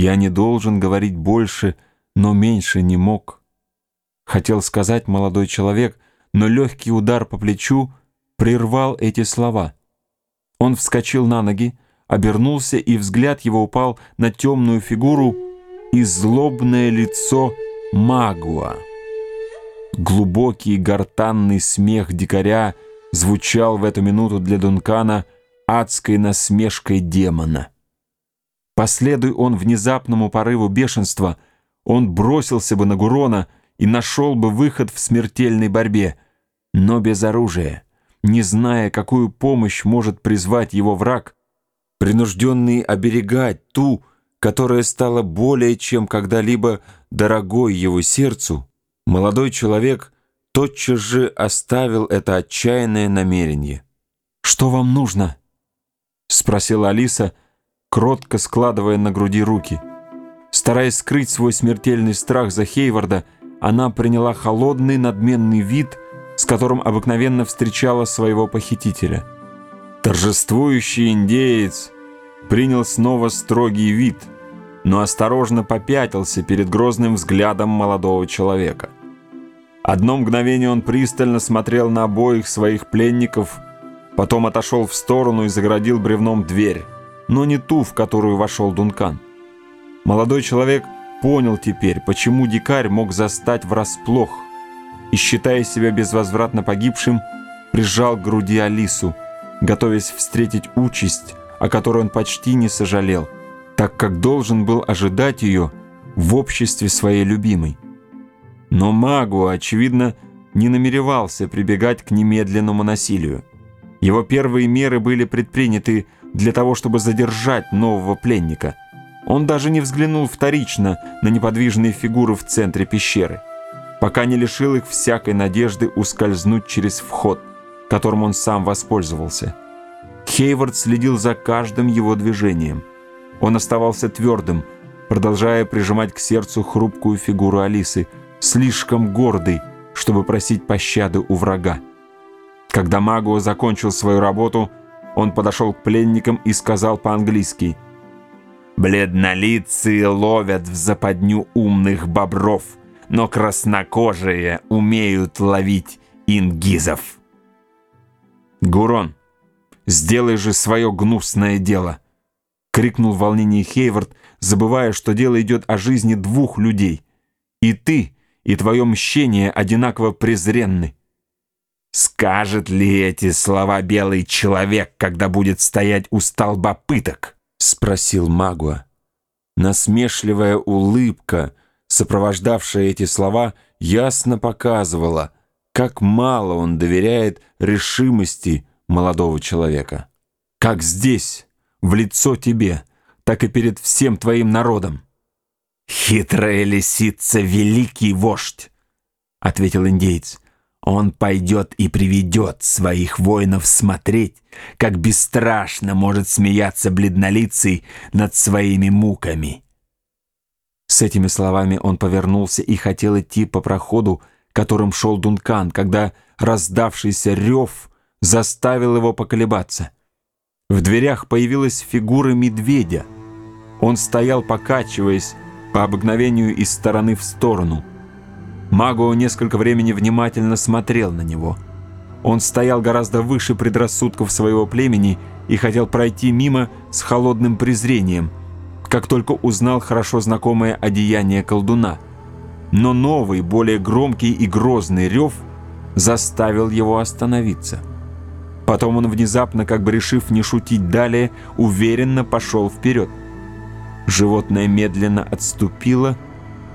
Я не должен говорить больше, но меньше не мог. Хотел сказать молодой человек, но легкий удар по плечу прервал эти слова. Он вскочил на ноги, обернулся, и взгляд его упал на темную фигуру и злобное лицо Магуа. Глубокий гортанный смех дикаря звучал в эту минуту для Дункана адской насмешкой демона. Последуй он внезапному порыву бешенства, он бросился бы на Гурона и нашел бы выход в смертельной борьбе, но без оружия, не зная, какую помощь может призвать его враг, принужденный оберегать ту, которая стала более чем когда-либо дорогой его сердцу, молодой человек тотчас же оставил это отчаянное намерение. «Что вам нужно?» — спросила Алиса, — кротко складывая на груди руки. Стараясь скрыть свой смертельный страх за Хейварда, она приняла холодный надменный вид, с которым обыкновенно встречала своего похитителя. Торжествующий индеец принял снова строгий вид, но осторожно попятился перед грозным взглядом молодого человека. Одно мгновение он пристально смотрел на обоих своих пленников, потом отошел в сторону и заградил бревном дверь но не ту, в которую вошел Дункан. Молодой человек понял теперь, почему дикарь мог застать врасплох, и, считая себя безвозвратно погибшим, прижал к груди Алису, готовясь встретить участь, о которой он почти не сожалел, так как должен был ожидать ее в обществе своей любимой. Но магу, очевидно, не намеревался прибегать к немедленному насилию. Его первые меры были предприняты для того, чтобы задержать нового пленника. Он даже не взглянул вторично на неподвижные фигуры в центре пещеры, пока не лишил их всякой надежды ускользнуть через вход, которым он сам воспользовался. Хейвард следил за каждым его движением. Он оставался твердым, продолжая прижимать к сердцу хрупкую фигуру Алисы, слишком гордый, чтобы просить пощады у врага. Когда Магуа закончил свою работу, он подошел к пленникам и сказал по-английски «Бледнолицые ловят в западню умных бобров, но краснокожие умеют ловить ингизов». «Гурон, сделай же свое гнусное дело!» — крикнул в волнении Хейвард, забывая, что дело идет о жизни двух людей. «И ты, и твое мщение одинаково презренны. Скажет ли эти слова белый человек, когда будет стоять у столба пыток? Спросил Магуа. Насмешливая улыбка, сопровождавшая эти слова, ясно показывала, как мало он доверяет решимости молодого человека. Как здесь, в лицо тебе, так и перед всем твоим народом. «Хитрая лисица — великий вождь», — ответил индейец. Он пойдет и приведет своих воинов смотреть, как бесстрашно может смеяться бледнолицый над своими муками. С этими словами он повернулся и хотел идти по проходу, которым шел Дункан, когда раздавшийся рев заставил его поколебаться. В дверях появилась фигура медведя. Он стоял, покачиваясь, по обыкновению из стороны в сторону — Магуо несколько времени внимательно смотрел на него. Он стоял гораздо выше предрассудков своего племени и хотел пройти мимо с холодным презрением, как только узнал хорошо знакомое одеяние колдуна. Но новый, более громкий и грозный рев заставил его остановиться. Потом он внезапно, как бы решив не шутить далее, уверенно пошел вперед. Животное медленно отступило,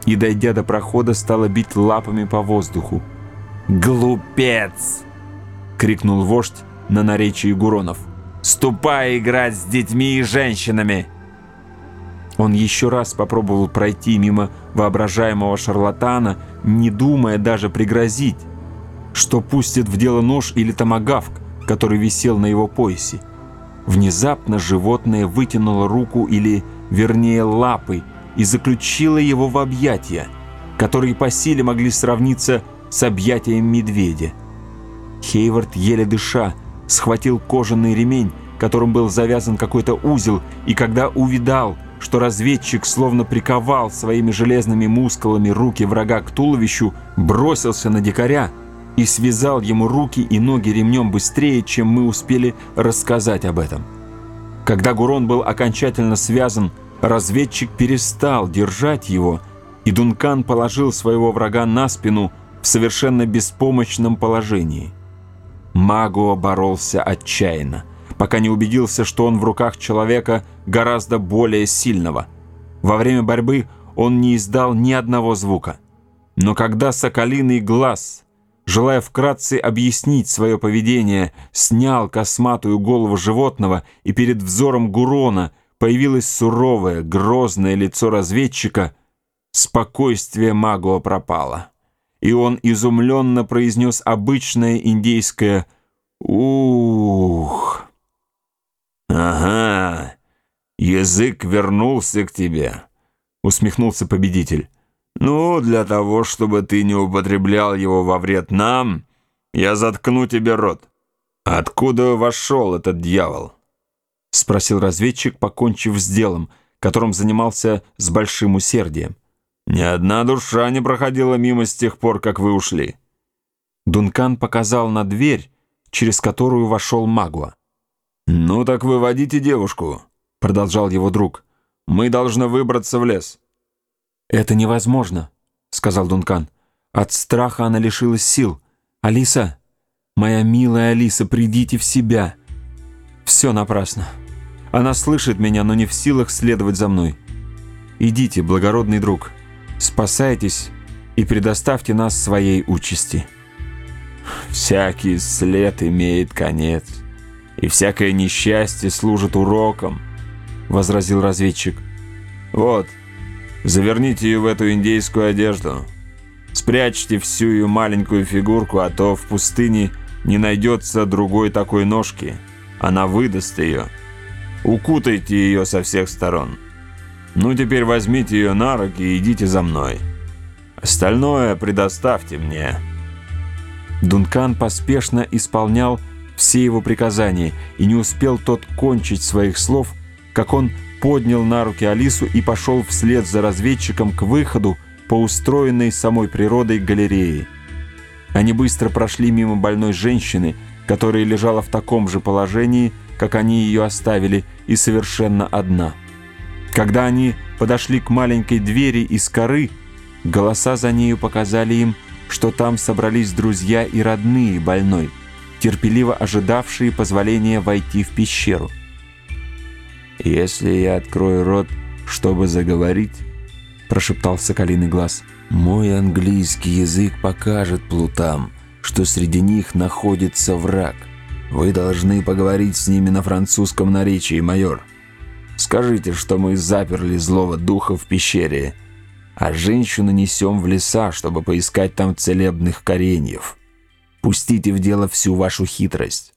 и, дойдя до прохода, стала бить лапами по воздуху. «Глупец!» — крикнул вождь на наречии Гуронов. «Ступай играть с детьми и женщинами!» Он еще раз попробовал пройти мимо воображаемого шарлатана, не думая даже пригрозить, что пустит в дело нож или томагавк, который висел на его поясе. Внезапно животное вытянуло руку или, вернее, лапы, и заключила его в объятия, которые по силе могли сравниться с объятием медведя. Хейвард, еле дыша, схватил кожаный ремень, которым был завязан какой-то узел, и когда увидал, что разведчик словно приковал своими железными мускулами руки врага к туловищу, бросился на дикаря и связал ему руки и ноги ремнем быстрее, чем мы успели рассказать об этом. Когда Гурон был окончательно связан, разведчик перестал держать его, и Дункан положил своего врага на спину в совершенно беспомощном положении. Магуа боролся отчаянно пока не убедился, что он в руках человека гораздо более сильного. Во время борьбы он не издал ни одного звука. Но когда соколиный глаз, желая вкратце объяснить свое поведение, снял косматую голову животного, и перед взором Гурона появилось суровое, грозное лицо разведчика, спокойствие Магуа пропало. И он изумленно произнес обычное индейское «Ух!» «Ага, язык вернулся к тебе», — усмехнулся победитель. «Ну, для того, чтобы ты не употреблял его во вред нам, я заткну тебе рот. Откуда вошел этот дьявол?» — спросил разведчик, покончив с делом, которым занимался с большим усердием. «Ни одна душа не проходила мимо с тех пор, как вы ушли». Дункан показал на дверь, через которую вошел Магуа. «Ну так выводите девушку», — продолжал его друг. «Мы должны выбраться в лес». «Это невозможно», — сказал Дункан. «От страха она лишилась сил. Алиса, моя милая Алиса, придите в себя». «Все напрасно. Она слышит меня, но не в силах следовать за мной. Идите, благородный друг, спасайтесь и предоставьте нас своей участи». «Всякий след имеет конец», и всякое несчастье служит уроком», — возразил разведчик. «Вот, заверните ее в эту индейскую одежду. Спрячьте всю ее маленькую фигурку, а то в пустыне не найдется другой такой ножки. Она выдаст ее. Укутайте ее со всех сторон. Ну, теперь возьмите ее на руки и идите за мной. Остальное предоставьте мне». Дункан поспешно исполнял все его приказания, и не успел тот кончить своих слов, как он поднял на руки Алису и пошел вслед за разведчиком к выходу по устроенной самой природой галереи. Они быстро прошли мимо больной женщины, которая лежала в таком же положении, как они ее оставили, и совершенно одна. Когда они подошли к маленькой двери из коры, голоса за нею показали им, что там собрались друзья и родные больной – терпеливо ожидавшие позволения войти в пещеру. «Если я открою рот, чтобы заговорить», — прошептал соколиный глаз, «мой английский язык покажет плутам, что среди них находится враг. Вы должны поговорить с ними на французском наречии, майор. Скажите, что мы заперли злого духа в пещере, а женщину несем в леса, чтобы поискать там целебных кореньев». Пустите в дело всю вашу хитрость.